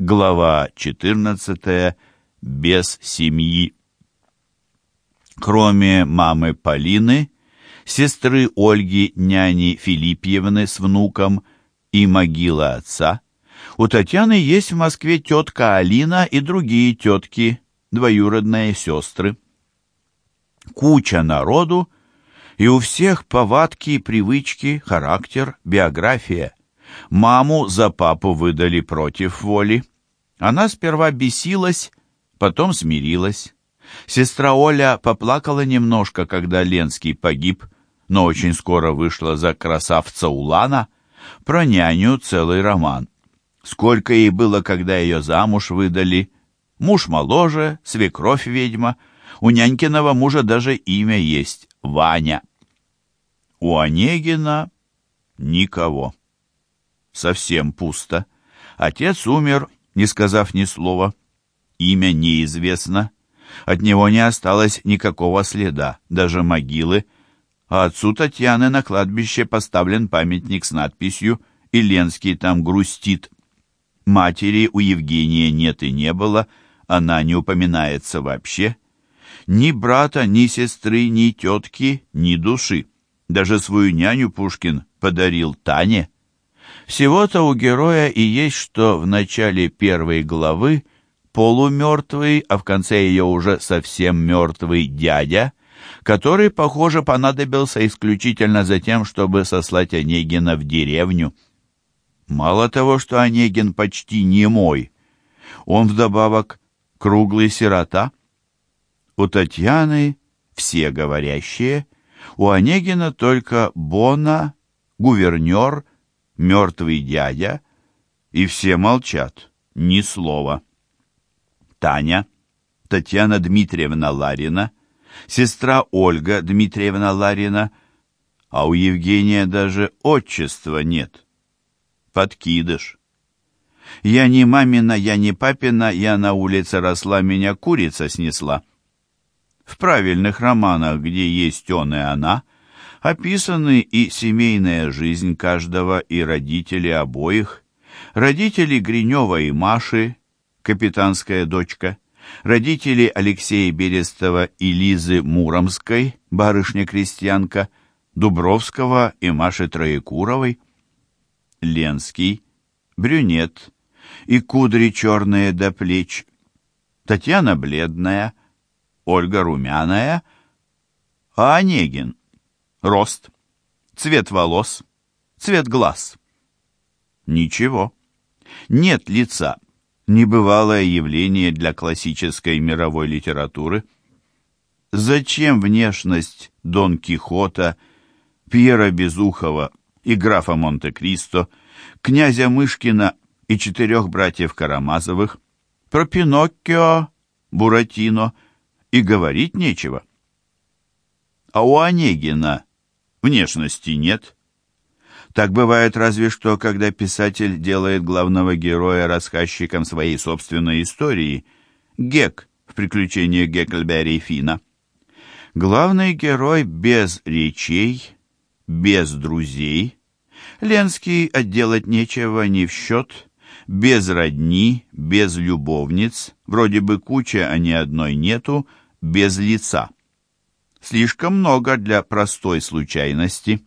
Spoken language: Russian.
Глава 14. Без семьи. Кроме мамы Полины, сестры Ольги, няни Филиппьевны с внуком и могила отца, у Татьяны есть в Москве тетка Алина и другие тетки, двоюродные сестры. Куча народу, и у всех повадки, привычки, характер, биография. Маму за папу выдали против воли. Она сперва бесилась, потом смирилась. Сестра Оля поплакала немножко, когда Ленский погиб, но очень скоро вышла за красавца Улана. Про няню целый роман. Сколько ей было, когда ее замуж выдали. Муж моложе, свекровь ведьма. У нянькиного мужа даже имя есть — Ваня. У Онегина никого совсем пусто. Отец умер, не сказав ни слова. Имя неизвестно. От него не осталось никакого следа, даже могилы. А отцу Татьяны на кладбище поставлен памятник с надписью «И Ленский там грустит». Матери у Евгения нет и не было, она не упоминается вообще. Ни брата, ни сестры, ни тетки, ни души. Даже свою няню Пушкин подарил Тане. Всего-то у героя и есть, что в начале первой главы полумертвый, а в конце ее уже совсем мертвый дядя, который, похоже, понадобился исключительно за тем, чтобы сослать Онегина в деревню. Мало того, что Онегин почти не мой, он вдобавок круглый сирота. У Татьяны все говорящие, у Онегина только Бона, гувернер мертвый дядя, и все молчат, ни слова. Таня, Татьяна Дмитриевна Ларина, сестра Ольга Дмитриевна Ларина, а у Евгения даже отчества нет. Подкидыш. Я не мамина, я не папина, я на улице росла, меня курица снесла. В правильных романах, где есть он и она — описаны и семейная жизнь каждого, и родители обоих, родители Гринева и Маши, капитанская дочка, родители Алексея Берестова и Лизы Муромской, барышня-крестьянка, Дубровского и Маши Троекуровой, Ленский, брюнет, и кудри черные до плеч, Татьяна бледная, Ольга румяная, а Онегин рост, цвет волос, цвет глаз. Ничего. Нет лица. Небывалое явление для классической мировой литературы. Зачем внешность Дон Кихота, Пьера Безухова и графа Монте-Кристо, князя Мышкина и четырех братьев Карамазовых, про Пиноккио, Буратино и говорить нечего. А у Онегина внешности нет. Так бывает разве что, когда писатель делает главного героя рассказчиком своей собственной истории. Гек в «Приключениях Гекльберри и Фина». Главный герой без речей, без друзей. Ленский отделать нечего ни в счет, без родни, без любовниц, вроде бы куча, а ни одной нету, без лица. Слишком много для простой случайности.